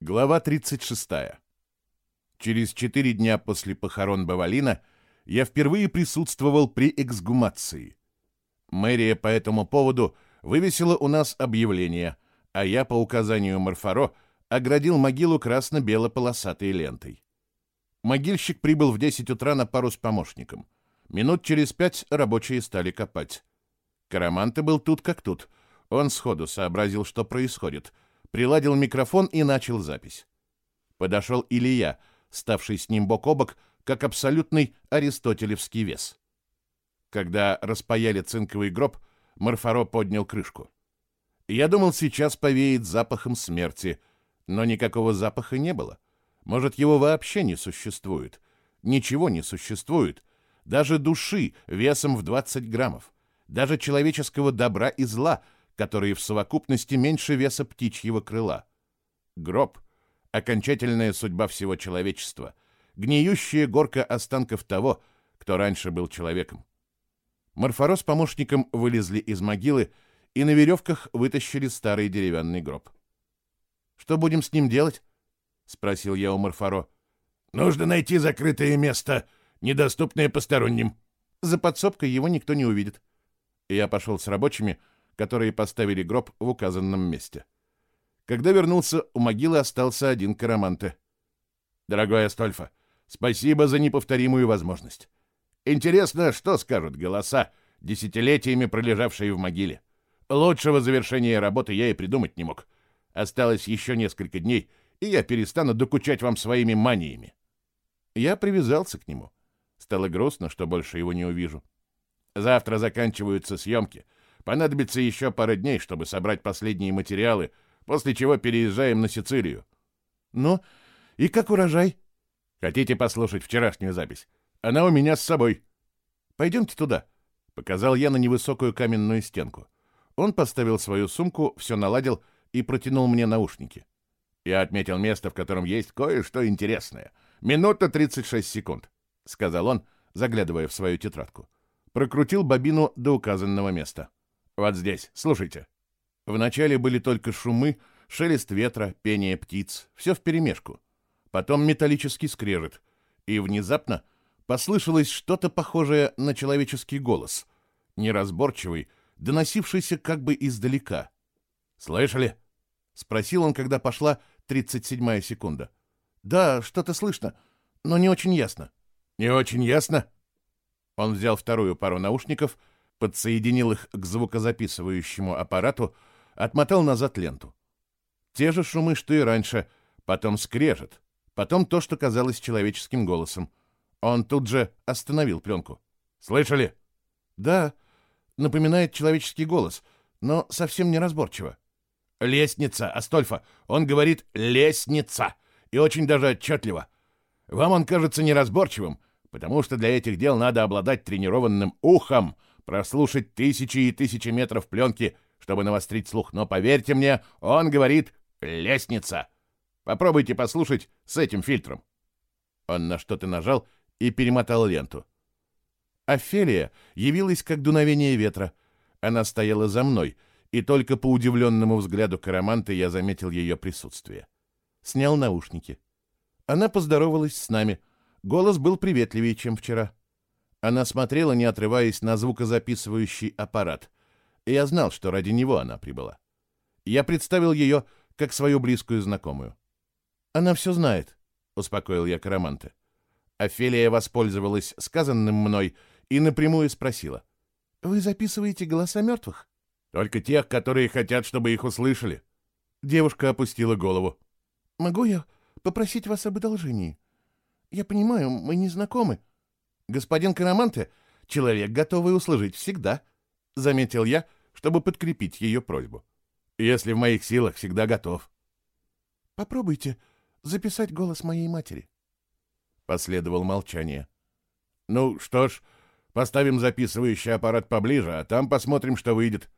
Глава 36. Через четыре дня после похорон Бавалина я впервые присутствовал при эксгумации. Мэрия по этому поводу вывесила у нас объявление, а я по указанию Марфаро оградил могилу красно-бело-полосатой лентой. Могильщик прибыл в 10 утра на пару с помощником. Минут через пять рабочие стали копать. Караманте был тут как тут. Он сходу сообразил, что происходит — приладил микрофон и начал запись. Подошел Илья, ставший с ним бок о бок, как абсолютный аристотелевский вес. Когда распаяли цинковый гроб, Марфаро поднял крышку. Я думал, сейчас повеет запахом смерти, но никакого запаха не было. Может, его вообще не существует. Ничего не существует. Даже души весом в 20 граммов. Даже человеческого добра и зла — которые в совокупности меньше веса птичьего крыла. Гроб — окончательная судьба всего человечества, гниющая горка останков того, кто раньше был человеком. Морфоро с помощником вылезли из могилы и на веревках вытащили старый деревянный гроб. «Что будем с ним делать?» — спросил я у Морфоро. «Нужно найти закрытое место, недоступное посторонним. За подсобкой его никто не увидит». Я пошел с рабочими, — которые поставили гроб в указанном месте. Когда вернулся, у могилы остался один Караманте. «Дорогой Астольфа, спасибо за неповторимую возможность. Интересно, что скажут голоса, десятилетиями пролежавшие в могиле. Лучшего завершения работы я и придумать не мог. Осталось еще несколько дней, и я перестану докучать вам своими маниями». Я привязался к нему. Стало грустно, что больше его не увижу. Завтра заканчиваются съемки — Понадобится еще пара дней, чтобы собрать последние материалы, после чего переезжаем на Сицилию. Ну, и как урожай? Хотите послушать вчерашнюю запись? Она у меня с собой. Пойдемте туда. Показал я на невысокую каменную стенку. Он поставил свою сумку, все наладил и протянул мне наушники. Я отметил место, в котором есть кое-что интересное. Минута 36 секунд, сказал он, заглядывая в свою тетрадку. Прокрутил бобину до указанного места. Вот здесь, слушайте. Вначале были только шумы, шелест ветра, пение птиц, все вперемешку. Потом металлический скрежет. И внезапно послышалось что-то похожее на человеческий голос, неразборчивый, доносившийся как бы издалека. «Слышали?» — спросил он, когда пошла 37-я секунда. «Да, что-то слышно, но не очень ясно». «Не очень ясно?» Он взял вторую пару наушников — подсоединил их к звукозаписывающему аппарату, отмотал назад ленту. Те же шумы, что и раньше, потом скрежет, потом то, что казалось человеческим голосом. Он тут же остановил пленку. «Слышали?» «Да, напоминает человеческий голос, но совсем неразборчиво». «Лестница, Астольфа! Он говорит «лестница» и очень даже отчетливо. Вам он кажется неразборчивым, потому что для этих дел надо обладать тренированным ухом, прослушать тысячи и тысячи метров пленки, чтобы навострить слух, но поверьте мне, он говорит «лестница». Попробуйте послушать с этим фильтром. Он на что-то нажал и перемотал ленту. Офелия явилась как дуновение ветра. Она стояла за мной, и только по удивленному взгляду Караманты я заметил ее присутствие. Снял наушники. Она поздоровалась с нами. Голос был приветливее, чем вчера. Она смотрела, не отрываясь на звукозаписывающий аппарат. И я знал, что ради него она прибыла. Я представил ее как свою близкую знакомую. «Она все знает», — успокоил я Караманте. Офелия воспользовалась сказанным мной и напрямую спросила. «Вы записываете голоса мертвых?» «Только тех, которые хотят, чтобы их услышали». Девушка опустила голову. «Могу я попросить вас об одолжении? Я понимаю, мы не знакомы, господин Караманте — человек, готовый услужить всегда», — заметил я, чтобы подкрепить ее просьбу. «Если в моих силах, всегда готов». «Попробуйте записать голос моей матери». Последовал молчание. «Ну что ж, поставим записывающий аппарат поближе, а там посмотрим, что выйдет».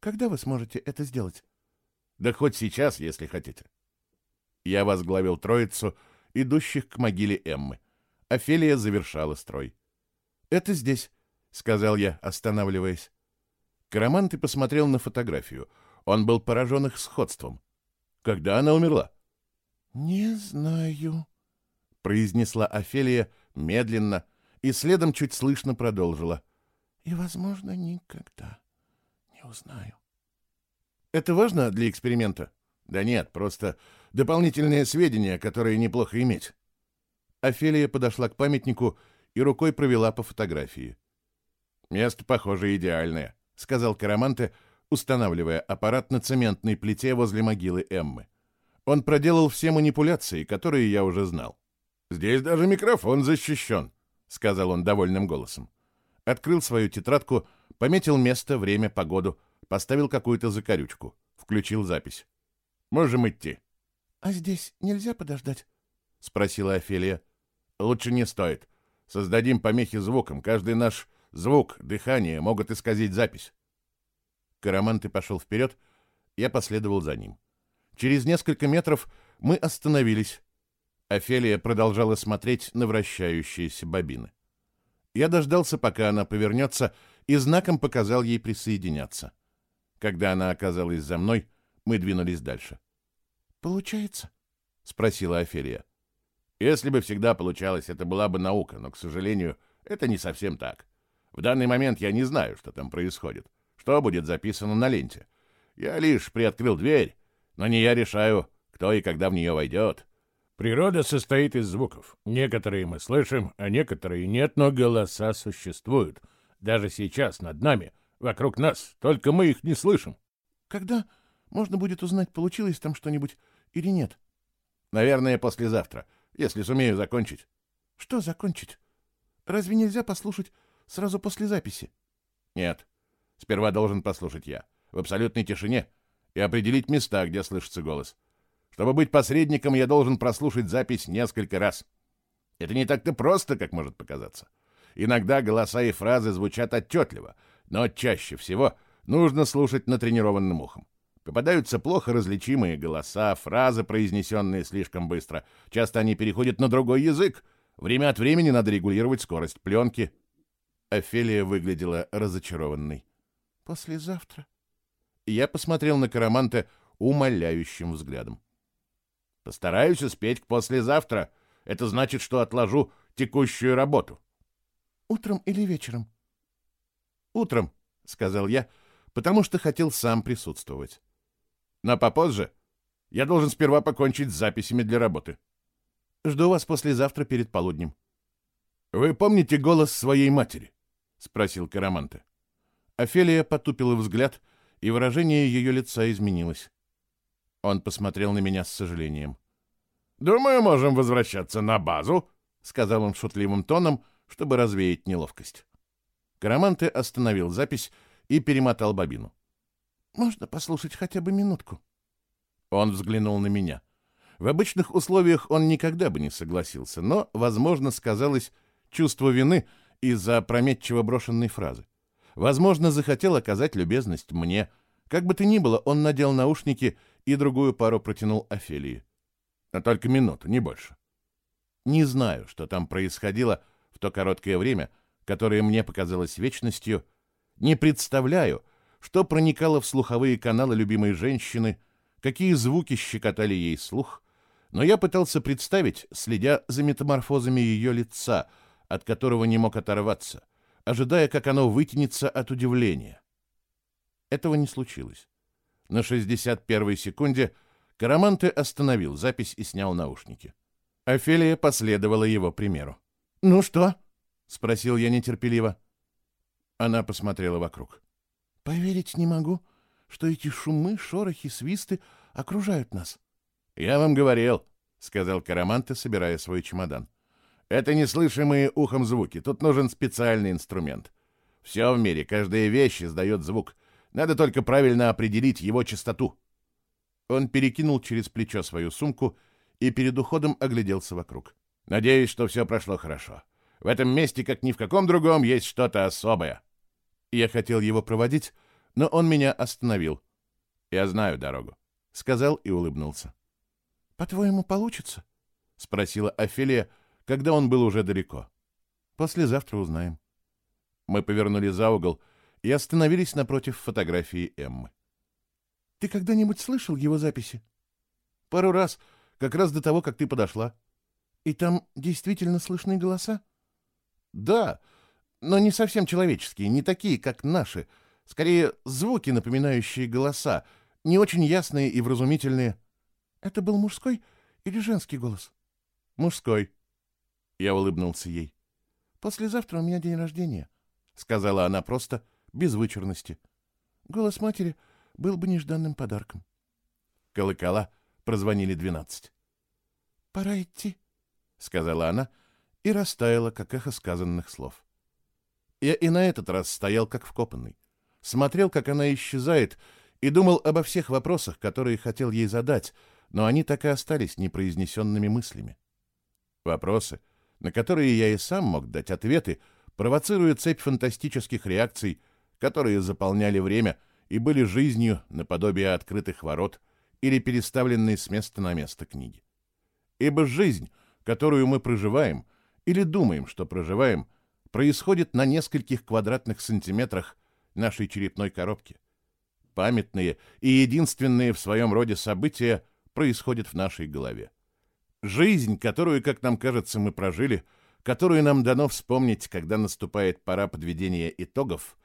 «Когда вы сможете это сделать?» «Да хоть сейчас, если хотите». Я возглавил троицу, идущих к могиле Эммы. Офелия завершала строй. «Это здесь», — сказал я, останавливаясь. Караманты посмотрел на фотографию. Он был поражен их сходством. «Когда она умерла?» «Не знаю», — произнесла Офелия медленно и следом чуть слышно продолжила. «И, возможно, никогда не узнаю». «Это важно для эксперимента?» «Да нет, просто дополнительные сведения, которые неплохо иметь». Офелия подошла к памятнику и рукой провела по фотографии. «Место, похоже, идеальное», — сказал Караманте, устанавливая аппарат на цементной плите возле могилы Эммы. Он проделал все манипуляции, которые я уже знал. «Здесь даже микрофон защищен», — сказал он довольным голосом. Открыл свою тетрадку, пометил место, время, погоду, поставил какую-то закорючку, включил запись. «Можем идти». «А здесь нельзя подождать?» — спросила Офелия. «Лучше не стоит. Создадим помехи звуком. Каждый наш звук, дыхание могут исказить запись». Караманты пошел вперед, я последовал за ним. Через несколько метров мы остановились. Офелия продолжала смотреть на вращающиеся бобины. Я дождался, пока она повернется, и знаком показал ей присоединяться. Когда она оказалась за мной, мы двинулись дальше. «Получается?» — спросила Офелия. «Если бы всегда получалось, это была бы наука, но, к сожалению, это не совсем так. В данный момент я не знаю, что там происходит, что будет записано на ленте. Я лишь приоткрыл дверь, но не я решаю, кто и когда в нее войдет». Природа состоит из звуков. Некоторые мы слышим, а некоторые нет, но голоса существуют. Даже сейчас над нами, вокруг нас, только мы их не слышим. Когда можно будет узнать, получилось там что-нибудь или нет? Наверное, послезавтра, если сумею закончить. Что закончить? Разве нельзя послушать сразу после записи? Нет. Сперва должен послушать я, в абсолютной тишине, и определить места, где слышится голос. Чтобы быть посредником, я должен прослушать запись несколько раз. Это не так-то просто, как может показаться. Иногда голоса и фразы звучат отчетливо, но чаще всего нужно слушать натренированным ухом. Попадаются плохо различимые голоса, фразы, произнесенные слишком быстро. Часто они переходят на другой язык. Время от времени надо регулировать скорость пленки. Офелия выглядела разочарованной. «Послезавтра?» Я посмотрел на Караманте умоляющим взглядом. Постараюсь успеть к послезавтра. Это значит, что отложу текущую работу. Утром или вечером? Утром, сказал я, потому что хотел сам присутствовать. Но попозже я должен сперва покончить с записями для работы. Жду вас послезавтра перед полуднем. Вы помните голос своей матери? спросил Караманте. Офелия потупила взгляд, и выражение ее лица изменилось. Он посмотрел на меня с сожалением. «Думаю, можем возвращаться на базу», — сказал он шутливым тоном, чтобы развеять неловкость. Караманте остановил запись и перемотал бобину. «Можно послушать хотя бы минутку?» Он взглянул на меня. В обычных условиях он никогда бы не согласился, но, возможно, сказалось чувство вины из-за опрометчиво брошенной фразы. Возможно, захотел оказать любезность мне. Как бы то ни было, он надел наушники и другую пару протянул Офелии. Но только минуту, не больше. Не знаю, что там происходило в то короткое время, которое мне показалось вечностью, не представляю, что проникало в слуховые каналы любимой женщины, какие звуки щекотали ей слух, но я пытался представить, следя за метаморфозами ее лица, от которого не мог оторваться, ожидая, как оно вытянется от удивления. Этого не случилось. На 61-й секунде Караманте остановил запись и снял наушники. Офелия последовала его примеру. «Ну что?» — спросил я нетерпеливо. Она посмотрела вокруг. «Поверить не могу, что эти шумы, шорохи, свисты окружают нас». «Я вам говорил», — сказал Караманте, собирая свой чемодан. «Это неслышимые ухом звуки. Тут нужен специальный инструмент. Все в мире, каждая вещь издает звук. Надо только правильно определить его частоту. Он перекинул через плечо свою сумку и перед уходом огляделся вокруг. Надеюсь, что все прошло хорошо. В этом месте, как ни в каком другом, есть что-то особое. Я хотел его проводить, но он меня остановил. Я знаю дорогу, сказал и улыбнулся. По-твоему, получится? спросила Офелия, когда он был уже далеко. Послезавтра узнаем. Мы повернули за угол и остановились напротив фотографии Эммы. «Ты когда-нибудь слышал его записи?» «Пару раз, как раз до того, как ты подошла. И там действительно слышны голоса? Да, но не совсем человеческие, не такие, как наши. Скорее, звуки, напоминающие голоса, не очень ясные и вразумительные. Это был мужской или женский голос? Мужской. Я улыбнулся ей. «Послезавтра у меня день рождения», — сказала она просто, без вычурности. «Голос матери был бы нежданным подарком». Колокола прозвонили двенадцать. «Пора идти», — сказала она и растаяла, как эхо сказанных слов. Я и на этот раз стоял как вкопанный. Смотрел, как она исчезает, и думал обо всех вопросах, которые хотел ей задать, но они так и остались непроизнесенными мыслями. Вопросы, на которые я и сам мог дать ответы, провоцируя цепь фантастических реакций, которые заполняли время и были жизнью наподобие открытых ворот или переставленные с места на место книги. Ибо жизнь, которую мы проживаем, или думаем, что проживаем, происходит на нескольких квадратных сантиметрах нашей черепной коробки. Памятные и единственные в своем роде события происходят в нашей голове. Жизнь, которую, как нам кажется, мы прожили, которую нам дано вспомнить, когда наступает пора подведения итогов,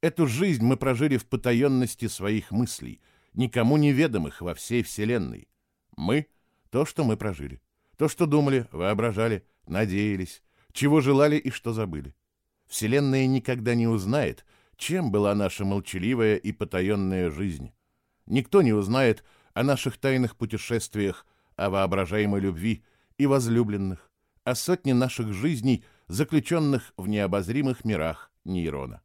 эту жизнь мы прожили в потаенности своих мыслей, никому неведомых во всей Вселенной. Мы — то, что мы прожили, то, что думали, воображали, надеялись, чего желали и что забыли. Вселенная никогда не узнает, чем была наша молчаливая и потаенная жизнь. Никто не узнает о наших тайных путешествиях, о воображаемой любви и возлюбленных, о сотне наших жизней, заключенных в необозримых мирах нейрона.